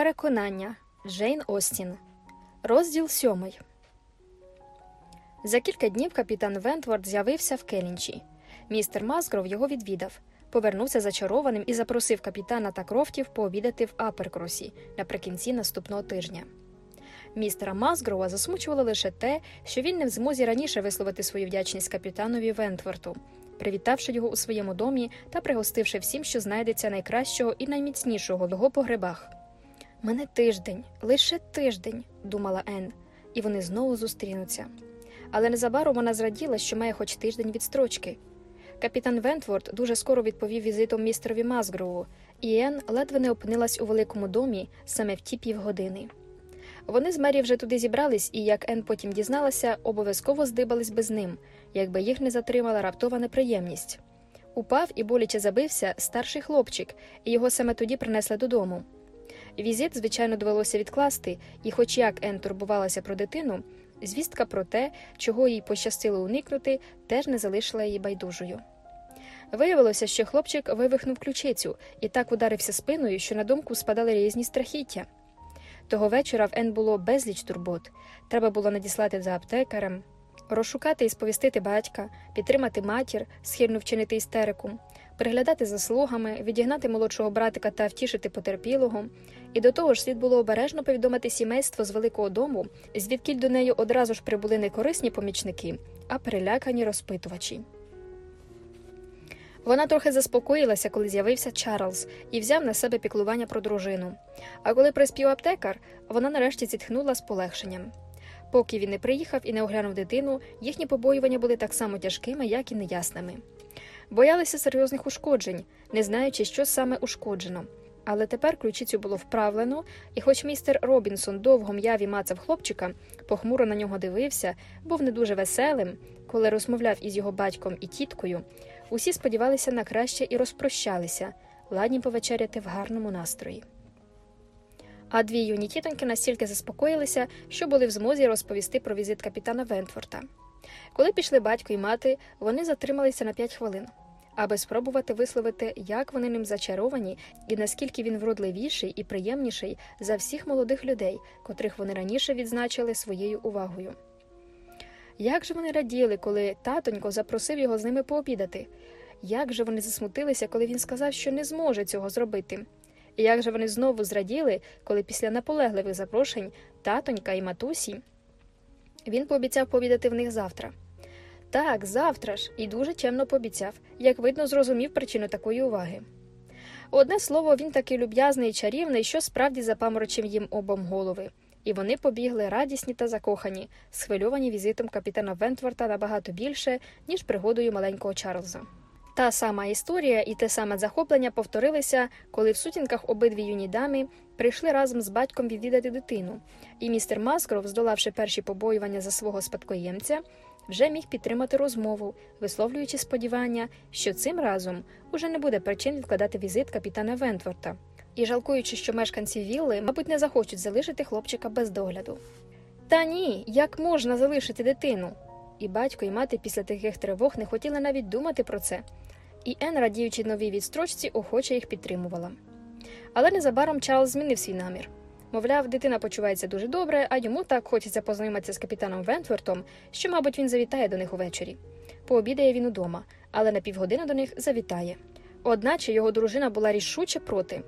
Переконання Джейн Остін. Розділ сьомий. За кілька днів капітан Вентворд з'явився в Келінчі. Містер Масгров його відвідав, повернувся зачарованим і запросив капітана та крофтів пообідати в Аперкросі наприкінці наступного тижня. Містера Масгрова засмучувало лише те, що він не в змозі раніше висловити свою вдячність капітанові Вентворту, привітавши його у своєму домі та пригостивши всім, що знайдеться найкращого і найміцнішого в його погребах. Мене тиждень, лише тиждень, думала Ен, і вони знову зустрінуться. Але незабаром вона зраділа, що має хоч тиждень відстрочки. Капітан Вентворд дуже скоро відповів візитом містерові Мазгрову, і Ен ледве не опинилась у великому домі саме в ті півгодини. Вони з Мері вже туди зібрались, і, як Ен потім дізналася, обов'язково здибались би з ним, якби їх не затримала раптова неприємність. Упав і боляче забився старший хлопчик, і його саме тоді принесли додому. Візит, звичайно, довелося відкласти, і, хоч як Ен турбувалася про дитину, звістка про те, чого їй пощастило уникнути, теж не залишила її байдужою. Виявилося, що хлопчик вивихнув ключицю і так ударився спиною, що на думку спадали різні страхіття. Того вечора в Ен було безліч турбот. Треба було надіслати за аптекарем, розшукати і сповістити батька, підтримати матір, схильно вчинити істерику, приглядати за слугами, відігнати молодшого братика та втішити потерпілого. І до того ж слід було обережно повідомити сімейство з великого дому, звідкіль до неї одразу ж прибули не корисні помічники, а перелякані розпитувачі. Вона трохи заспокоїлася, коли з'явився Чарльз, і взяв на себе піклування про дружину. А коли приспів аптекар, вона нарешті зітхнула з полегшенням. Поки він не приїхав і не оглянув дитину, їхні побоювання були так само тяжкими, як і неясними. Боялися серйозних ушкоджень, не знаючи, що саме ушкоджено. Але тепер ключицю було вправлено, і, хоч містер Робінсон довго м'яв і мацав хлопчика, похмуро на нього дивився, був не дуже веселим, коли розмовляв із його батьком і тіткою, усі сподівалися на краще і розпрощалися, ладні повечеряти в гарному настрої. А дві юні тітоньки настільки заспокоїлися, що були в змозі розповісти про візит капітана Вентфорта. Коли пішли батько і мати, вони затрималися на п'ять хвилин, аби спробувати висловити, як вони ним зачаровані і наскільки він вродливіший і приємніший за всіх молодих людей, котрих вони раніше відзначили своєю увагою. Як же вони раділи, коли татонько запросив його з ними пообідати? Як же вони засмутилися, коли він сказав, що не зможе цього зробити? І як же вони знову зраділи, коли після наполегливих запрошень татонька і матусі він пообіцяв пообідати в них завтра. Так, завтра ж, і дуже чемно пообіцяв, як видно, зрозумів причину такої уваги. Одне слово, він такий люб'язний і чарівний, що справді запаморочив їм обом голови, і вони побігли радісні та закохані, схвильовані візитом капітана Вентворта набагато більше, ніж пригодою маленького Чарльза. Та сама історія і те саме захоплення повторилися, коли в сутінках обидві юні дами прийшли разом з батьком відвідати дитину, і містер Маскров, здолавши перші побоювання за свого спадкоємця, вже міг підтримати розмову, висловлюючи сподівання, що цим разом уже не буде причин відкладати візит капітана Вентворта, і жалкуючи, що мешканці вілли, мабуть, не захочуть залишити хлопчика без догляду. Та ні, як можна залишити дитину? І батько, і мати після таких тривог не хотіли навіть думати про це. І Ен, радіючи новій відстрочці, охоче їх підтримувала. Але незабаром Чарльз змінив свій намір. Мовляв, дитина почувається дуже добре, а йому так хочеться познайомитися з капітаном Вентвортом, що, мабуть, він завітає до них увечері. Пообідає він удома, але на півгодини до них завітає. Одначе його дружина була рішуче проти.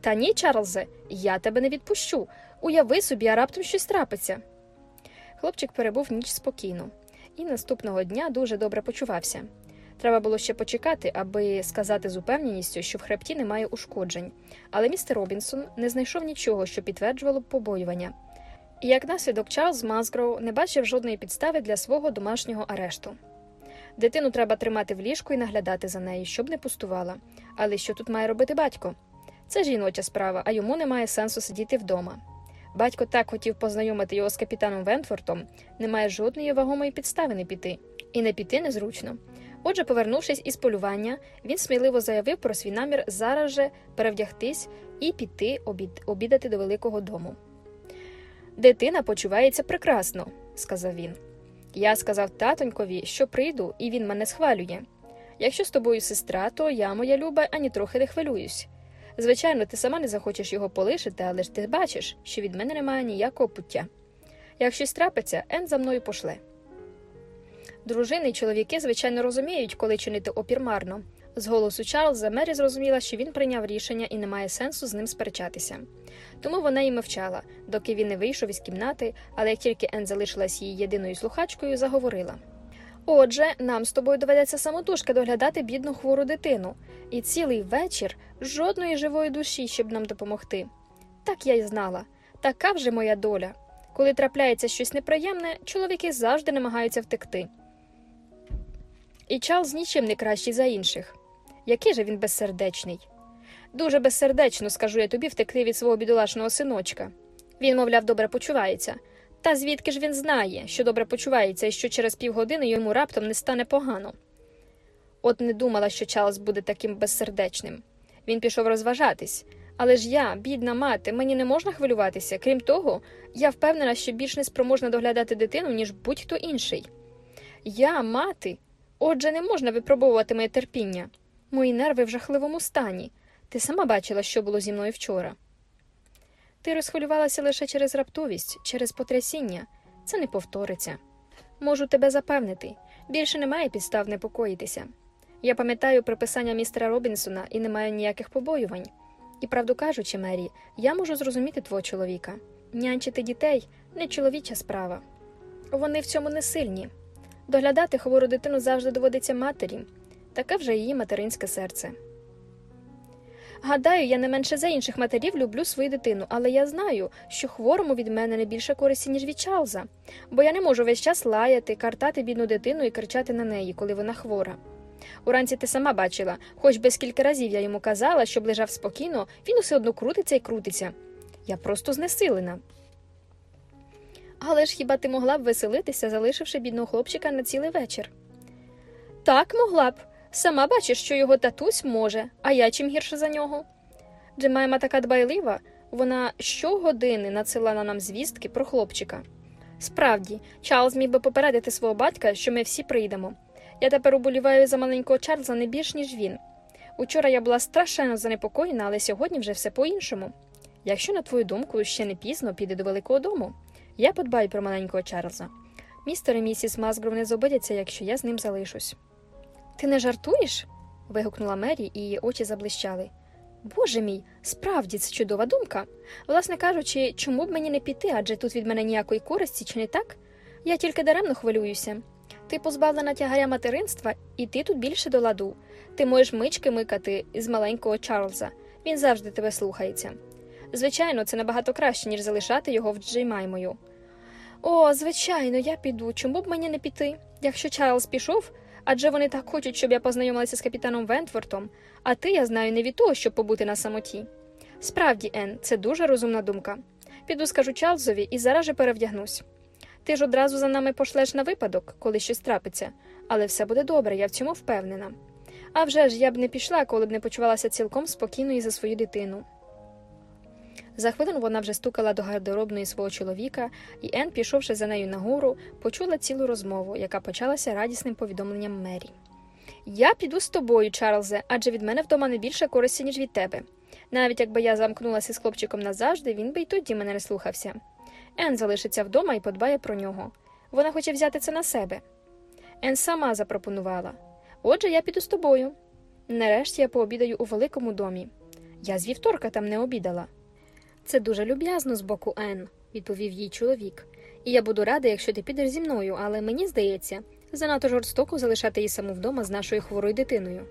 Та ні, Чарльзе, я тебе не відпущу. Уяви собі, а раптом щось трапиться. Хлопчик перебув ніч спокійно і наступного дня дуже добре почувався. Треба було ще почекати, аби сказати з упевненістю, що в хребті немає ушкоджень, але містер Робінсон не знайшов нічого, що підтверджувало б побоювання. І як наслідок Чарльз Мазгроу не бачив жодної підстави для свого домашнього арешту. Дитину треба тримати в ліжку і наглядати за нею, щоб не пустувала. Але що тут має робити батько? Це жіноча справа, а йому немає сенсу сидіти вдома. Батько так хотів познайомити його з капітаном Вентфортом, немає жодної вагомої підстави не піти, і не піти незручно. Отже, повернувшись із полювання, він сміливо заявив про свій намір зараз же перевдягтись і піти обід... обідати до великого дому. Дитина почувається прекрасно, сказав він. Я сказав татонькові, що прийду, і він мене схвалює. Якщо з тобою сестра, то я, моя люба, ані трохи не хвилююсь. Звичайно, ти сама не захочеш його полишити, але ж ти бачиш, що від мене немає ніякого пуття. Як щось трапиться, Ен за мною пошле. Дружини й чоловіки, звичайно, розуміють, коли чинити опір марно. З голосу Чарльза Мері зрозуміла, що він прийняв рішення і немає сенсу з ним сперечатися. Тому вона й мовчала, доки він не вийшов із кімнати, але як тільки Ен залишилась її єдиною слухачкою, заговорила. Отже, нам з тобою доведеться самотужки доглядати бідну хвору дитину, і цілий вечір жодної живої душі, щоб нам допомогти. Так я й знала. Така вже моя доля. Коли трапляється щось неприємне, чоловіки завжди намагаються втекти. І Чарльз нічим не кращий за інших. Який же він безсердечний? Дуже безсердечно, скажу я тобі, втекти від свого бідолашного синочка. Він, мовляв, добре почувається. Та звідки ж він знає, що добре почувається і що через півгодини йому раптом не стане погано. От не думала, що Чарльз буде таким безсердечним. Він пішов розважатись. Але ж я, бідна мати, мені не можна хвилюватися. Крім того, я впевнена, що більш не спроможна доглядати дитину, ніж будь-хто інший. Я, мати, отже, не можна випробовувати моє терпіння. Мої нерви в жахливому стані. Ти сама бачила, що було зі мною вчора. Ти розхвилювалася лише через раптовість, через потрясіння. Це не повториться. Можу тебе запевнити, більше немає підстав непокоїтися. Я пам'ятаю приписання містера Робінсона і не маю ніяких побоювань. І, правду кажучи, Мері, я можу зрозуміти твого чоловіка. Нянчити дітей не чоловіча справа. Вони в цьому не сильні. Доглядати хвору дитину завжди доводиться матері, таке вже її материнське серце. Гадаю, я не менше за інших матерів люблю свою дитину, але я знаю, що хворому від мене не більше користі, ніж від Чарльза, бо я не можу весь час лаяти, картати бідну дитину і кричати на неї, коли вона хвора. Уранці ти сама бачила, хоч би скільки разів я йому казала, щоб лежав спокійно, він усе одно крутиться і крутиться. Я просто знесилена. Але ж хіба ти могла б веселитися, залишивши бідного хлопчика на цілий вечір? Так, могла б. Сама бачиш, що його татусь може, а я чим гірше за нього. Джемайма така дбайлива, вона щогодини надсилала нам звістки про хлопчика. Справді, Чарльз міг би попередити свого батька, що ми всі прийдемо. Я тепер уболіваю за маленького Чарльза не більш, ніж він. Учора я була страшенно занепокоєна, але сьогодні вже все по-іншому. Якщо, на твою думку, ще не пізно піде до великого дому, я подбаю про маленького Чарльза. Містер і місіс Масгров не зобидяться, якщо я з ним залишусь. Ти не жартуєш? вигукнула Мері, і її очі заблищали. Боже мій, справді це чудова думка. Власне кажучи, чому б мені не піти, адже тут від мене ніякої користі, чи не так? Я тільки даремно хвилююся. Ти позбавлена тягаря материнства, і ти тут більше до ладу. Ти можеш мички микати з маленького Чарльза. Він завжди тебе слухається. Звичайно, це набагато краще, ніж залишати його в Джеймаймою. О, звичайно, я піду. Чому б мені не піти? Якщо Чарльз пішов, адже вони так хочуть, щоб я познайомилася з капітаном Вентвортом, а ти, я знаю, не від того, щоб побути на самоті. Справді, Ен, це дуже розумна думка. Піду скажу Чарльзові і зараз же перевдягнусь. Ти ж одразу за нами пошлеш на випадок, коли щось трапиться, але все буде добре, я в цьому впевнена. А вже ж я б не пішла, коли б не почувалася цілком спокійною за свою дитину. За хвилину вона вже стукала до гардеробної свого чоловіка, і Ен, пішовши за нею нагору, почула цілу розмову, яка почалася радісним повідомленням Мері. Я піду з тобою, Чарльзе, адже від мене вдома не більше користі, ніж від тебе. Навіть якби я замкнулася з хлопчиком назавжди, він би й тоді мене не слухався. Ен залишиться вдома і подбає про нього. Вона хоче взяти це на себе. Ен сама запропонувала Отже, я піду з тобою. Нарешті я пообідаю у великому домі. Я з вівторка там не обідала. Це дуже люб'язно з боку Ен, відповів їй чоловік. І я буду рада, якщо ти підеш зі мною, але мені здається, занадто жорстоко залишати її саму вдома з нашою хворою дитиною.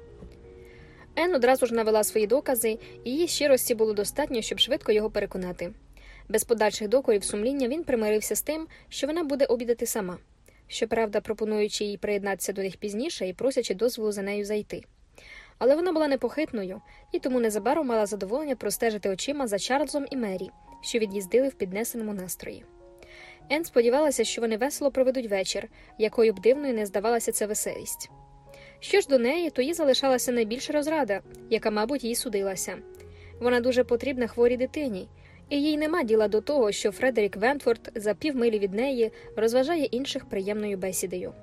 Ен одразу ж навела свої докази, і її щирості було достатньо, щоб швидко його переконати. Без подальших докорів сумління він примирився з тим, що вона буде обідати сама, щоправда, пропонуючи їй приєднатися до них пізніше і просячи дозволу за нею зайти. Але вона була непохитною і тому незабаром мала задоволення простежити очима за Чарльзом і Мері, що від'їздили в піднесеному настрої. Ен сподівалася, що вони весело проведуть вечір, якою б дивною не здавалася ця веселість. Що ж до неї, то їй залишалася найбільша розрада, яка, мабуть, їй судилася. Вона дуже потрібна хворій дитині, і їй нема діла до того, що Фредерік Вентфорд за півмилі від неї розважає інших приємною бесідою.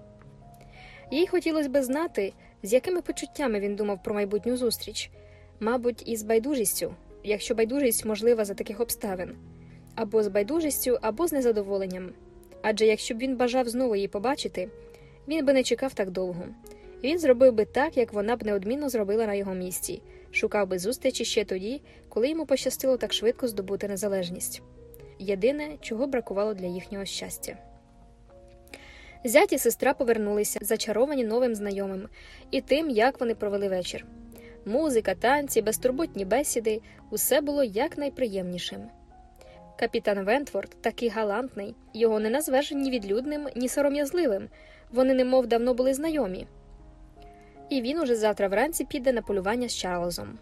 Їй хотілося би знати, з якими почуттями він думав про майбутню зустріч, мабуть, із байдужістю, якщо байдужість можлива за таких обставин, або з байдужістю, або з незадоволенням. Адже якщо б він бажав знову її побачити, він би не чекав так довго. Він зробив би так, як вона б неодмінно зробила на його місці, шукав би зустрічі ще тоді, коли йому пощастило так швидко здобути незалежність. Єдине, чого бракувало для їхнього щастя. Зять і сестра повернулися, зачаровані новим знайомим, і тим, як вони провели вечір. Музика, танці, безтурботні бесіди усе було якнайприємнішим. Капітан Вентворд такий галантний, його не назвеш ні відлюдним, ні сором'язливим. Вони немов давно були знайомі. І він уже завтра вранці піде на полювання з Чарльзом.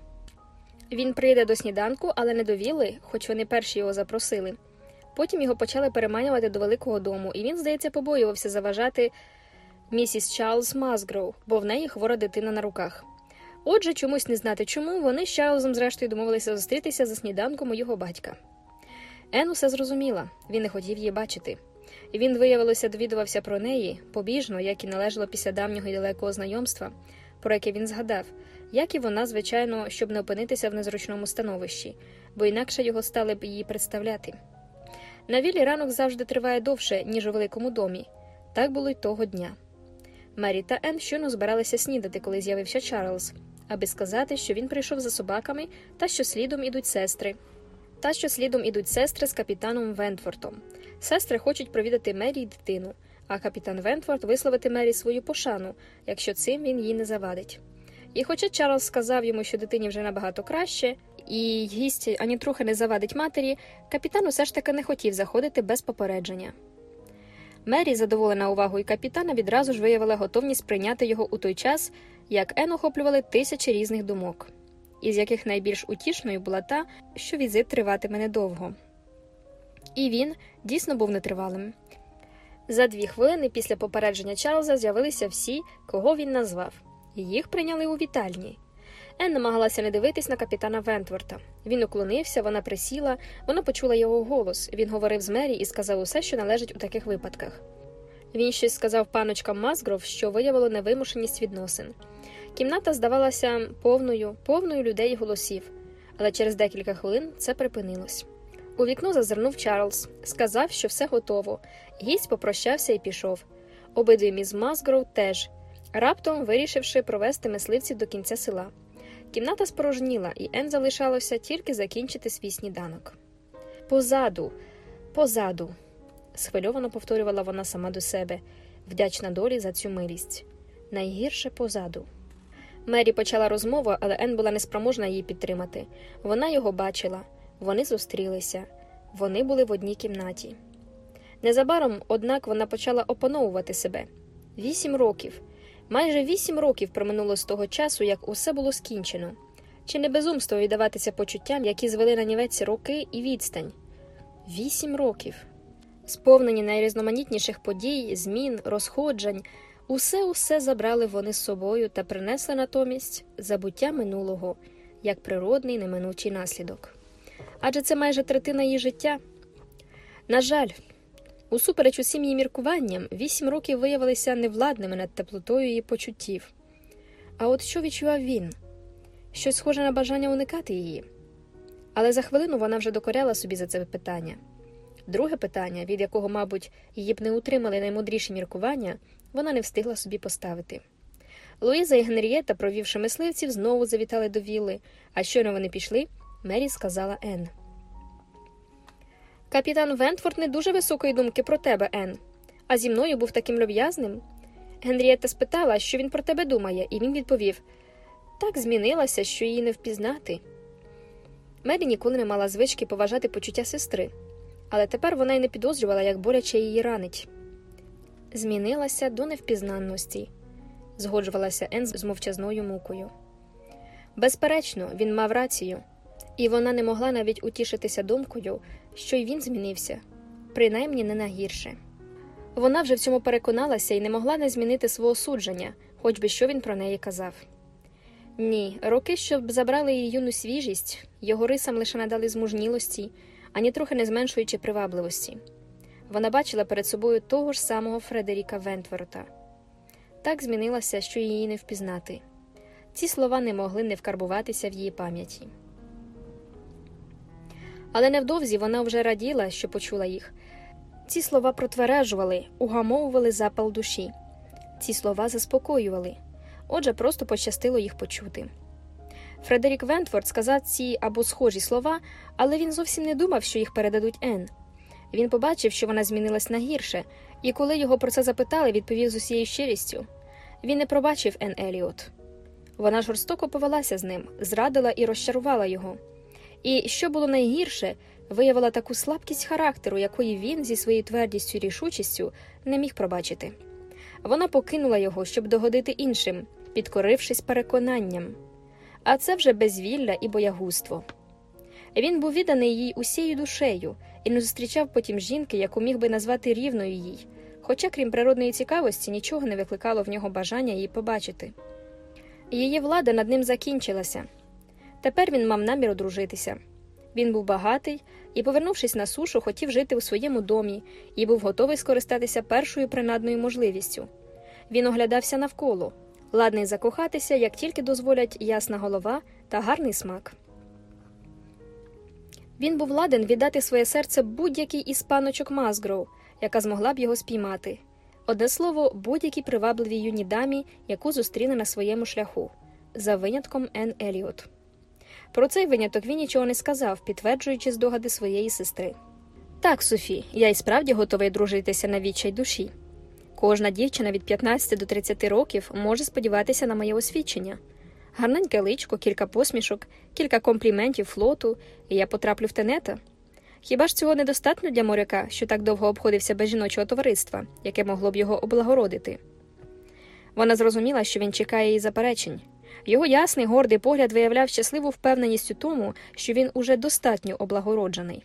Він прийде до сніданку, але не до вілли, хоч вони перші його запросили. Потім його почали переманювати до великого дому, і він, здається, побоювався заважати місіс Чарльз Мазгроу, бо в неї хвора дитина на руках. Отже, чомусь не знати чому, вони з Чарльзом, зрештою, домовилися зустрітися за сніданком у його батька. Ен усе зрозуміла, він не хотів її бачити. І він, виявилося, довідувався про неї побіжно, як і належало після давнього і далекого знайомства, про яке він згадав, як і вона, звичайно, щоб не опинитися в незручному становищі, бо інакше його стали б її представляти. На віллі ранок завжди триває довше, ніж у великому домі. Так було й того дня. Мері та Ен щойно збиралися снідати, коли з'явився Чарльз, аби сказати, що він прийшов за собаками та що слідом ідуть сестри. Та що слідом ідуть сестри з капітаном Вентфортом. Сестри хочуть провідати Мері й дитину, а капітан Вентфорд висловити Мері свою пошану, якщо цим він їй не завадить. І хоча Чарльз сказав йому, що дитині вже набагато краще, і гість ані трохи не завадить матері, капітан усе ж таки не хотів заходити без попередження. Мері, задоволена увагою капітана, відразу ж виявила готовність прийняти його у той час, як Ен охоплювали тисячі різних думок, із яких найбільш утішною була та, що візит триватиме недовго. І він дійсно був нетривалим. За дві хвилини після попередження Чарльза з'явилися всі, кого він назвав, їх прийняли у вітальні. Ен намагалася не дивитись на капітана Вентворта. Він уклонився, вона присіла, вона почула його голос. Він говорив з Мері і сказав усе, що належить у таких випадках. Він щось сказав паночкам Мазгров, що виявило невимушеність відносин. Кімната здавалася повною, повною людей і голосів, але через декілька хвилин це припинилось. У вікно зазирнув Чарльз, сказав, що все готово. Гість попрощався і пішов. Обидві міс Мазгров теж, раптом вирішивши провести мисливців до кінця села. Кімната спорожніла, і Ен залишалося тільки закінчити свій сніданок. Позаду, позаду, схвильовано повторювала вона сама до себе, вдячна долі за цю милість. Найгірше позаду. Мері почала розмову, але Ен була неспроможна її підтримати. Вона його бачила, вони зустрілися, вони були в одній кімнаті. Незабаром, однак, вона почала опановувати себе вісім років. Майже вісім років проминуло з того часу, як усе було скінчено. Чи не безумство віддаватися почуттям, які звели на нівець роки і відстань? Вісім років. Сповнені найрізноманітніших подій, змін, розходжень, усе усе забрали вони з собою та принесли натомість забуття минулого як природний неминучий наслідок. Адже це майже третина її життя. На жаль, Усупереч усім її міркуванням, вісім років виявилися невладними над теплотою її почуттів. А от що відчував він? Щось схоже на бажання уникати її. Але за хвилину вона вже докоряла собі за це питання. Друге питання, від якого, мабуть, її б не утримали наймудріші міркування, вона не встигла собі поставити. Луїза і Генрієта, провівши мисливців, знову завітали до вілли, а щойно вони пішли, Мері сказала Енн. Капітан Вентфорд не дуже високої думки про тебе, Ен, а зі мною був таким люб'язним. Генрієта спитала, що він про тебе думає, і він відповів так змінилася, що її не впізнати. Мері ніколи не мала звички поважати почуття сестри, але тепер вона й не підозрювала, як боляче її ранить. Змінилася до невпізнанності, згоджувалася Ен з мовчазною мукою. Безперечно, він мав рацію і вона не могла навіть утішитися думкою, що й він змінився, принаймні не на гірше. Вона вже в цьому переконалася і не могла не змінити свого судження, хоч би що він про неї казав. Ні, роки, щоб забрали її юну свіжість, його рисам лише надали змужнілості, ані трохи не зменшуючи привабливості. Вона бачила перед собою того ж самого Фредеріка Вентворота. Так змінилася, що її не впізнати. Ці слова не могли не вкарбуватися в її пам'яті. Але невдовзі вона вже раділа, що почула їх. Ці слова протвережували, угамовували запал душі. Ці слова заспокоювали. Отже, просто пощастило їх почути. Фредерік Вентворд сказав ці або схожі слова, але він зовсім не думав, що їх передадуть Ен. Він побачив, що вона змінилась на гірше, і коли його про це запитали, відповів з усією щирістю. Він не пробачив Ен Еліот. Вона жорстоко повелася з ним, зрадила і розчарувала його. І, що було найгірше, виявила таку слабкість характеру, якої він зі своєю твердістю і рішучістю не міг пробачити. Вона покинула його, щоб догодити іншим, підкорившись переконанням. А це вже безвілля і боягузтво. Він був відданий їй усією душею і не зустрічав потім жінки, яку міг би назвати рівною їй, хоча, крім природної цікавості, нічого не викликало в нього бажання її побачити. Її влада над ним закінчилася. Тепер він мав намір одружитися. Він був багатий і, повернувшись на сушу, хотів жити у своєму домі і був готовий скористатися першою принадною можливістю. Він оглядався навколо, ладний закохатися, як тільки дозволять ясна голова та гарний смак. Він був ладен віддати своє серце будь-якій із паночок Мазгроу, яка змогла б його спіймати. Одне слово, будь-якій привабливій юній дамі, яку зустріне на своєму шляху, за винятком Ен Еліот. Про цей виняток він нічого не сказав, підтверджуючи здогади своєї сестри. Так, Софі, я й справді готовий дружитися на відчай душі. Кожна дівчина від 15 до 30 років може сподіватися на моє освідчення. Гарненьке личко, кілька посмішок, кілька компліментів флоту, і я потраплю в тенета. Хіба ж цього недостатньо для моряка, що так довго обходився без жіночого товариства, яке могло б його облагородити? Вона зрозуміла, що він чекає її заперечень. Його ясний гордий погляд виявляв щасливу впевненість у тому, що він уже достатньо облагороджений.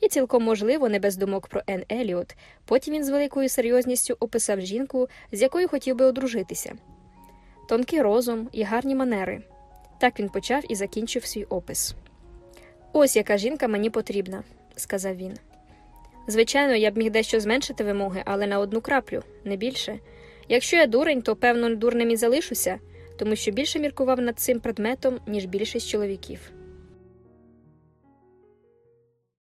І цілком можливо, не без думок про Ен Еліот, потім він з великою серйозністю описав жінку, з якою хотів би одружитися. Тонкий розум і гарні манери. Так він почав і закінчив свій опис. Ось яка жінка мені потрібна, сказав він. Звичайно, я б міг дещо зменшити вимоги, але на одну краплю, не більше. Якщо я дурень, то певно дурним і залишуся, тому що більше міркував над цим предметом, ніж більшість чоловіків.